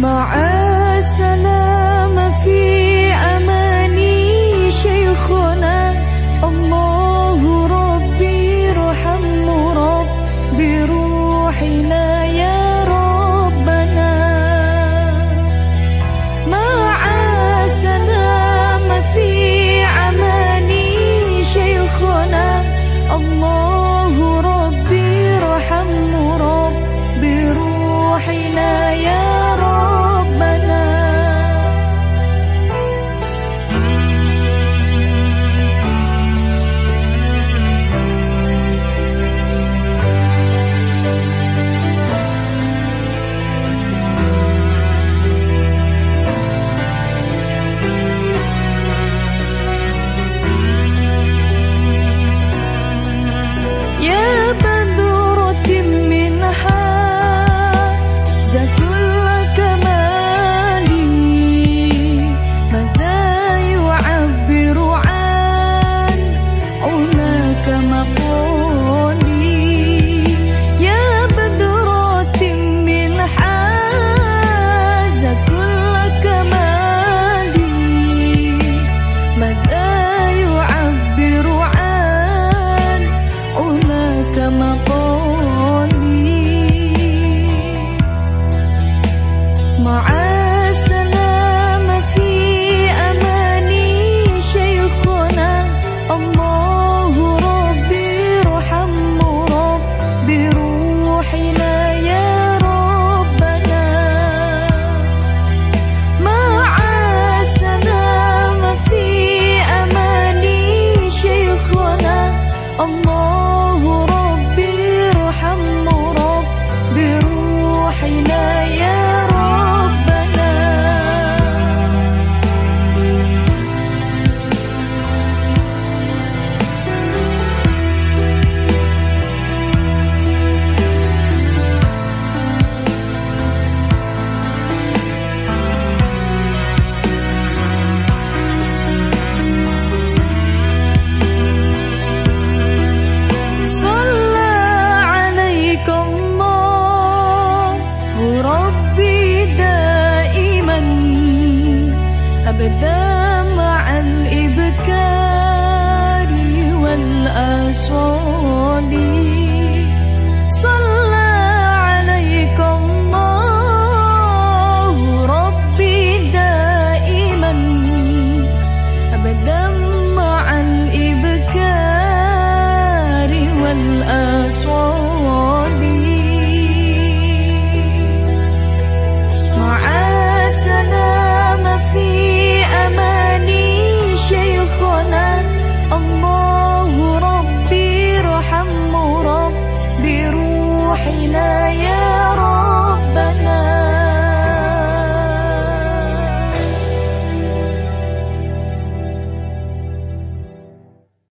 معاك 说你